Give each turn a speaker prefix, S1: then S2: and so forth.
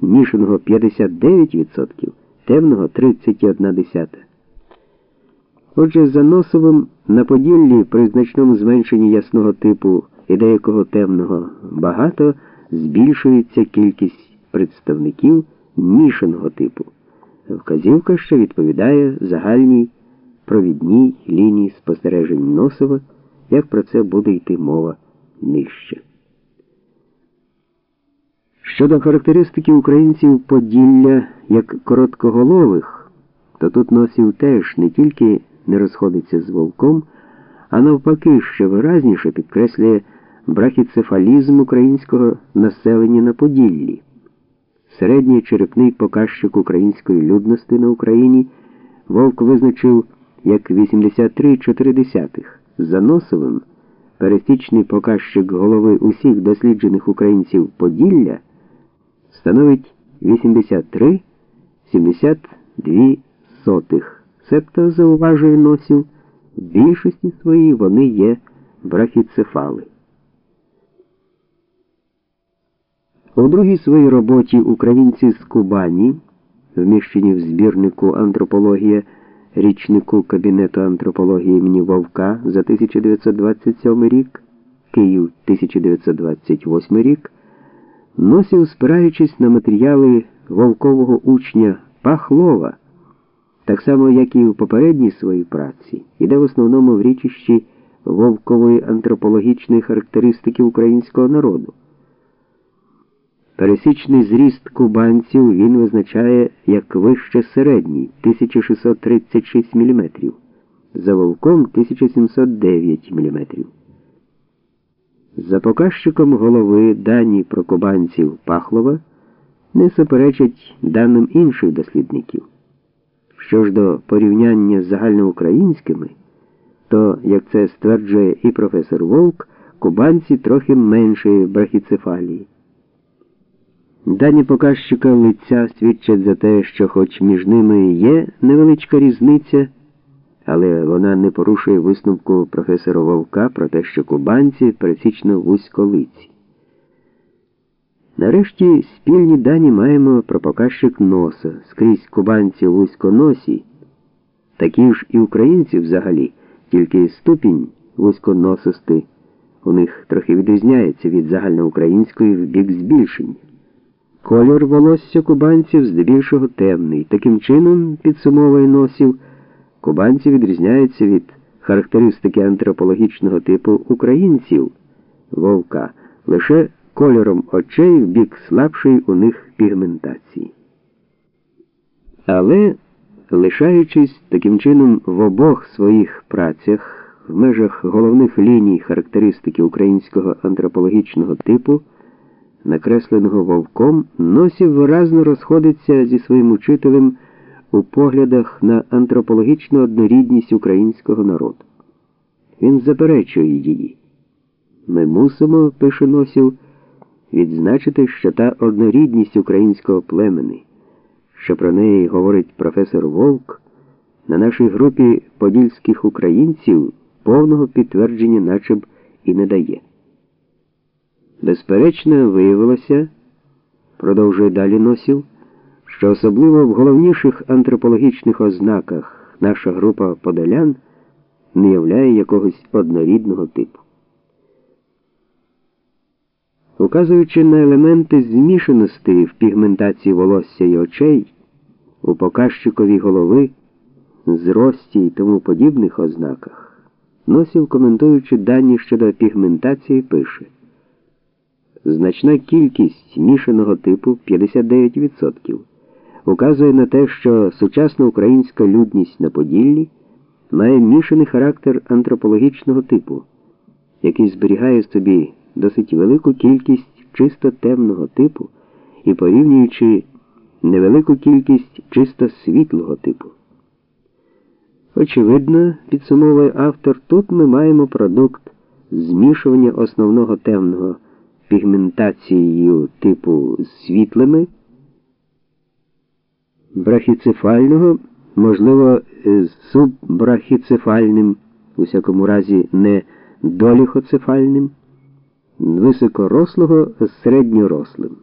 S1: мішаного 59%, темного 31%. Отже, за носовим на Поділлі при значному зменшенні ясного типу і деякого темного багато збільшується кількість представників мішаного типу. Вказівка, що відповідає загальній провідній лінії спостережень Носова, як про це буде йти мова нижче. Щодо характеристики українців Поділля як короткоголових, то тут носів теж не тільки не розходиться з вовком, а навпаки, ще виразніше підкреслює брахіцефалізм українського населення на Поділлі. Середній черепний показчик української людності на Україні Вовк визначив як 83,4. За Носовим пересічний показчик голови усіх досліджених українців Поділля становить 83,72. Себто, зауважує носів, в більшості своїй вони є брахіцефали. У другій своїй роботі українці з Кубані, вміщені в збірнику антропологія річнику Кабінету антропології імені Вовка за 1927 рік, Київ 1928 рік, носів, спираючись на матеріали вовкового учня Пахлова, так само, як і в попередній своїй праці, іде в основному в річищі вовкової антропологічної характеристики українського народу. Пересічний зріст кубанців він визначає як вище середній 1636 мм, за вовком 1709 мм. За показчиком голови дані про кубанців Пахлова не суперечать даним інших дослідників. Що ж до порівняння з загальноукраїнськими, то, як це стверджує і професор Вовк, кубанці трохи меншої брахіцефалії. Дані показчика лиця свідчать за те, що хоч між ними є невеличка різниця, але вона не порушує висновку професора Вовка про те, що кубанці пересічно вузьколиці. Нарешті спільні дані маємо про показчик носа скрізь кубанці вузьконосі, такі ж і українці взагалі, тільки ступінь вузьконосости у них трохи відрізняється від загальноукраїнської в бік збільшення. Кольор волосся кубанців здебільшого темний. Таким чином, підсумовує носів, кубанці відрізняються від характеристики антропологічного типу українців вовка лише кольором очей в бік слабшої у них пігментації. Але, лишаючись таким чином в обох своїх працях в межах головних ліній характеристики українського антропологічного типу накресленого вовком, носів виразно розходиться зі своїм учителем у поглядах на антропологічну однорідність українського народу. Він заперечує її. Ми мусимо, пише носів, відзначити, що та однорідність українського племени, що про неї говорить професор Вовк, на нашій групі подільських українців повного підтвердження начеб і не дає. Безперечно, виявилося, продовжує далі носів, що особливо в головніших антропологічних ознаках наша група подолян не являє якогось однорідного типу. Указуючи на елементи змішаності в пігментації волосся і очей, у показчиковій голови, зрості і тому подібних ознаках, носів, коментуючи дані щодо пігментації, пише. Значна кількість мішаного типу 59%, указує на те, що сучасна українська людність на Поділлі має мішаний характер антропологічного типу, який зберігає собі досить велику кількість чисто темного типу і порівнюючи невелику кількість чисто світлого типу. Очевидно, підсумовує автор, тут ми маємо продукт змішування основного темного пігментацією типу світлими, брахіцефального, можливо, суббрахіцефальним, у всякому разі не доліхоцефальним, високорослого з середньорослим.